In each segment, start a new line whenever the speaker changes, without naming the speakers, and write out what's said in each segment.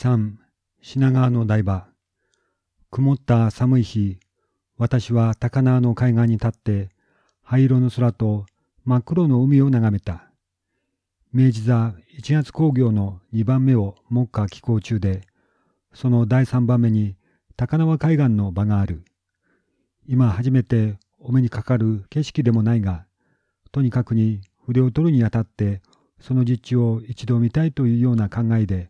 3品川の台場。曇った寒い日私は高輪の海岸に立って灰色の空と真っ黒の海を眺めた。明治座1月工業の2番目を目下寄港中でその第3番目に高輪海岸の場がある。今初めてお目にかかる景色でもないがとにかくに筆を取るにあたってその実地を一度見たいというような考えで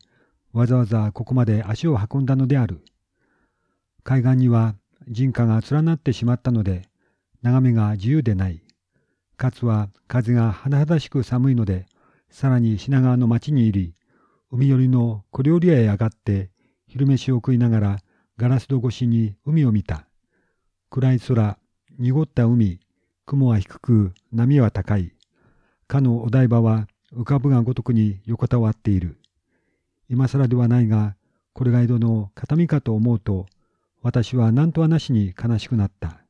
わざわざここまで足を運んだのである。海岸には人家が連なってしまったので、眺めが自由でない。かつは風が甚だしく寒いので、さらに品川の町に入り、海寄りの小料理屋へ上がって、昼飯を食いながらガラス戸越しに海を見た。暗い空、濁った海、雲は低く、波は高い。かのお台場は浮かぶがごとくに横たわっている。今更ではないが、これが江戸の形見かと思うと、私は何とはなしに悲しくなった。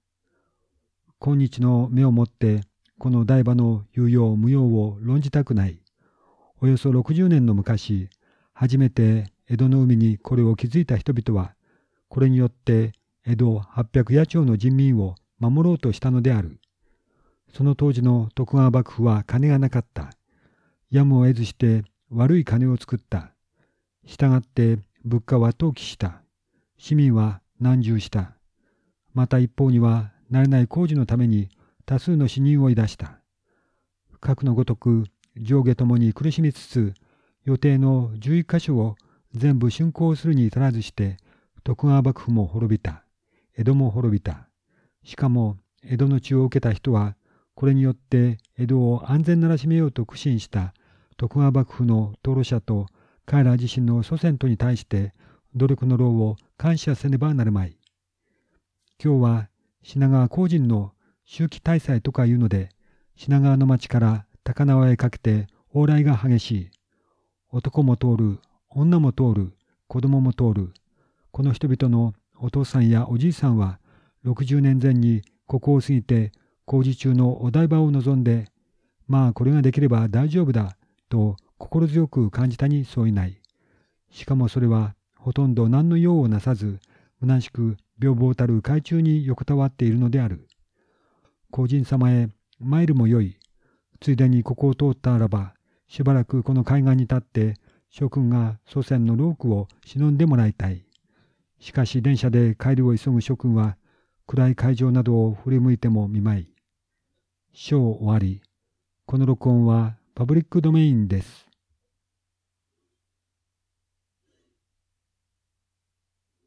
今日の目をもって、この台場の有用無用を論じたくない。およそ60年の昔、初めて江戸の海にこれを築いた人々は、これによって江戸800野町の人民を守ろうとしたのである。その当時の徳川幕府は金がなかった。やむを得ずして悪い金を作った。したがって物価は投機した。市民は難重した。また一方には慣れない工事のために多数の死人をい出した。核のごとく上下ともに苦しみつつ予定の11箇所を全部竣工するに足らずして徳川幕府も滅びた。江戸も滅びた。しかも江戸の血を受けた人はこれによって江戸を安全ならしめようと苦心した徳川幕府の討論者と彼ら自身の祖先とに対して努力の労を感謝せねばなるまい。今日は品川工人の周期大祭とかいうので、品川の町から高輪へかけて往来が激しい。男も通る、女も通る、子供も通る。この人々のお父さんやおじいさんは、60年前にここを過ぎて工事中のお台場を望んで、まあこれができれば大丈夫だ、と心強く感じたに相違ない。しかもそれはほとんど何の用をなさず、虚しく病房たる海中に横たわっているのである。皇人様へ参るもよい。ついでにここを通ったならば、しばらくこの海岸に立って、諸君が祖先のロークを忍んでもらいたい。しかし電車で帰りを急ぐ諸君は、暗い海上などを振り向いても見舞い。章終わり。この録音はパブリックドメインです。